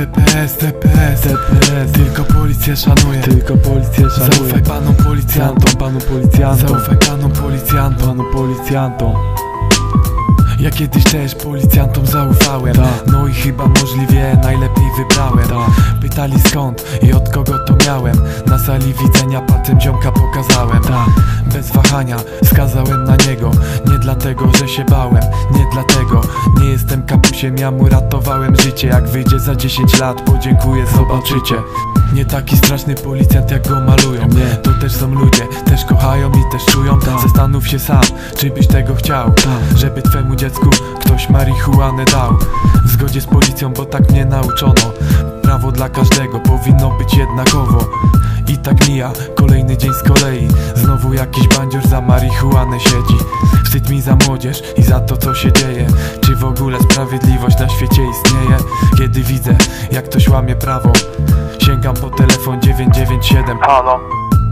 DPS, DPS, DPS Tylko policję szanuje. Tylko policję szanuje. Zaufaj panom policjantom. Panu policjantom. Zaufaj panom policjantom. Panu policjantom. Ja kiedyś też policjantom zaufałem. Tak. No i chyba możliwie najlepiej wybrałem. Tak. Pytali skąd i od kogo to miałem. Na sali widzenia palcem ziomka pokazałem. Tak. Bez wahania skazałem na niego. Nie dlatego, że się bałem Nie dlatego, nie jestem kapusiem Ja mu ratowałem życie. Jak wyjdzie za 10 lat podziękuję, zobaczycie. Nie taki straszny policjant jak go malują. Nie. To też są ludzie, też kochają i też czują. Tak. Zastanów się sam, czy byś tego chciał? Tak. Żeby twemu dziecku ktoś marihuanę dał. W zgodzie z policją, bo tak mnie nauczono. Prawo dla każdego powinno być jednakowo. I tak mija kolejny dzień z kolei bandzior za marihuanę siedzi. Wstyd mi za młodzież i za to co się dzieje. Czy w ogóle sprawiedliwość na świecie istnieje? Kiedy widzę jak ktoś łamie prawo Sięgam po telefon 997 Halo.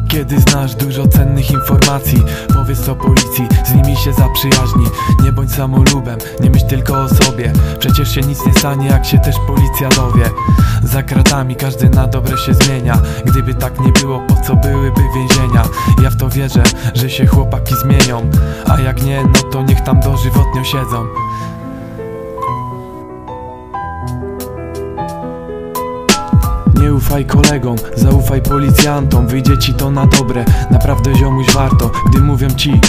Kiedy znasz dużo cennych informacji Powiedz to policji, z nimi się zaprzyjaźni Nie bądź samolubem, nie myśl tylko sobie. Przecież się nic nie stanie, jak się też policja dowie. Za kratami każdy na dobre się zmienia. Gdyby tak nie było, po co byłyby więzienia? Ja w to wierzę, że się chłopaki zmienią. A jak nie, no to niech tam dożywotnio siedzą. Nie ufaj kolegom, zaufaj policjantom. Wyjdzie ci to na dobre, naprawdę ziomuś warto Gdy mówią ci,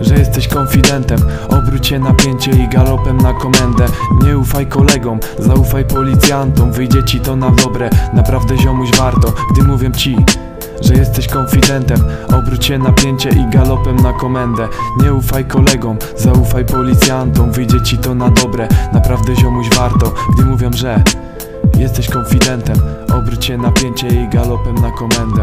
że jesteś konfidentem. Obróć się napięcie i galopem na komendę. Nie ufaj kolegom, zaufaj policjantom. Wyjdzie ci to na dobre, naprawdę ziomuś warto Gdy mówią ci, że jesteś konfidentem. Obróć się napięcie i galopem na komendę. Nie ufaj kolegom, zaufaj policjantom. Wyjdzie ci to na dobre, naprawdę ziomuś warto Gdy mówią, że Jesteś konfidentem, obróć się napięcie i galopem na komendę